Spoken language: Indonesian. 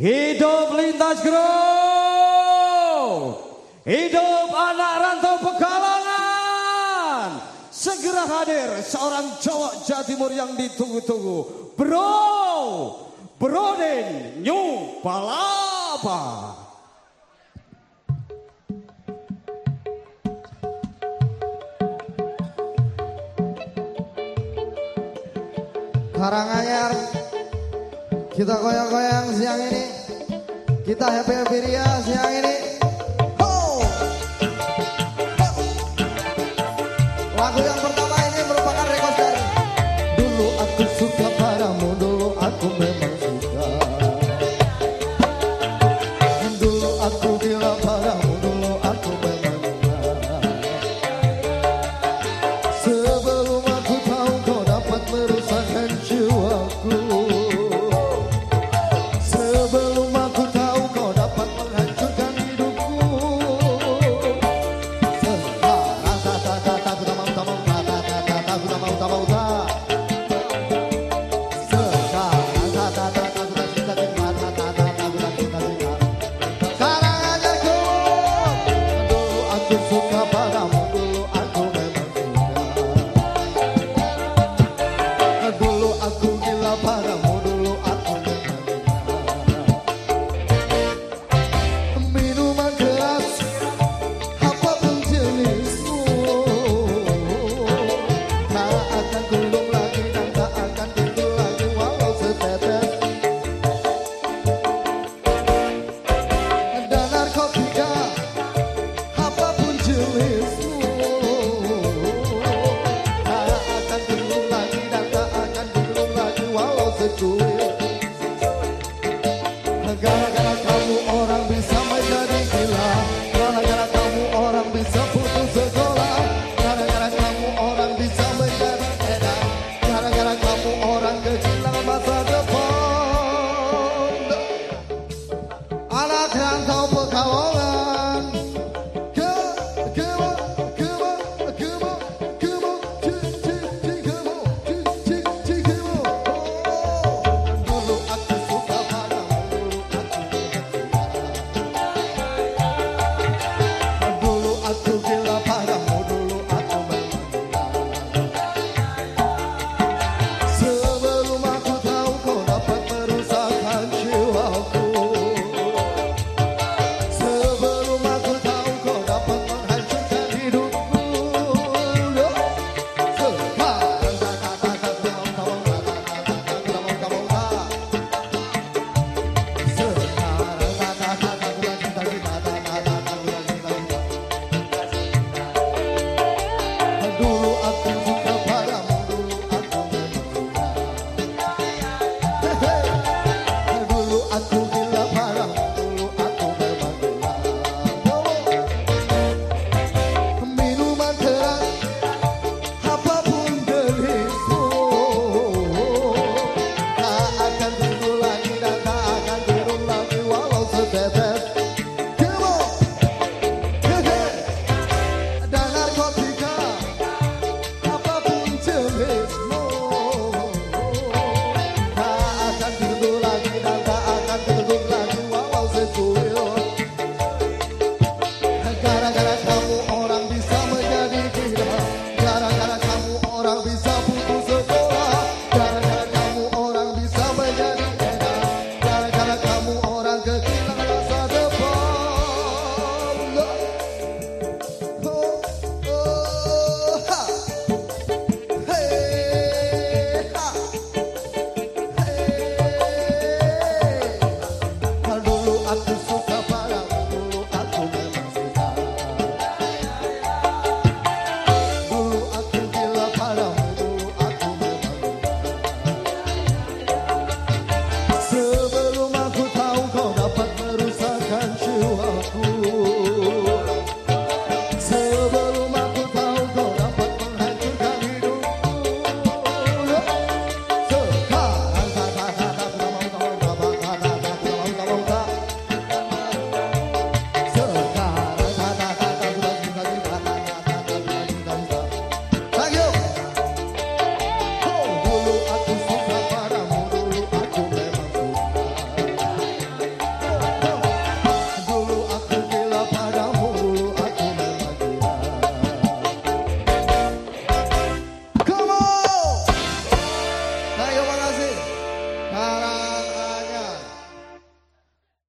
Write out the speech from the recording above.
Hidup lintas grow. Hidup anak rantau pegalangan. Segera hadir seorang cowok Jawa Timur yang ditunggu-tunggu. Bro, Broden New Palapa. Karanganyar kita goyang-goyang siang ini. Kita happy-happy ria siang ini. Oh. Lagu yang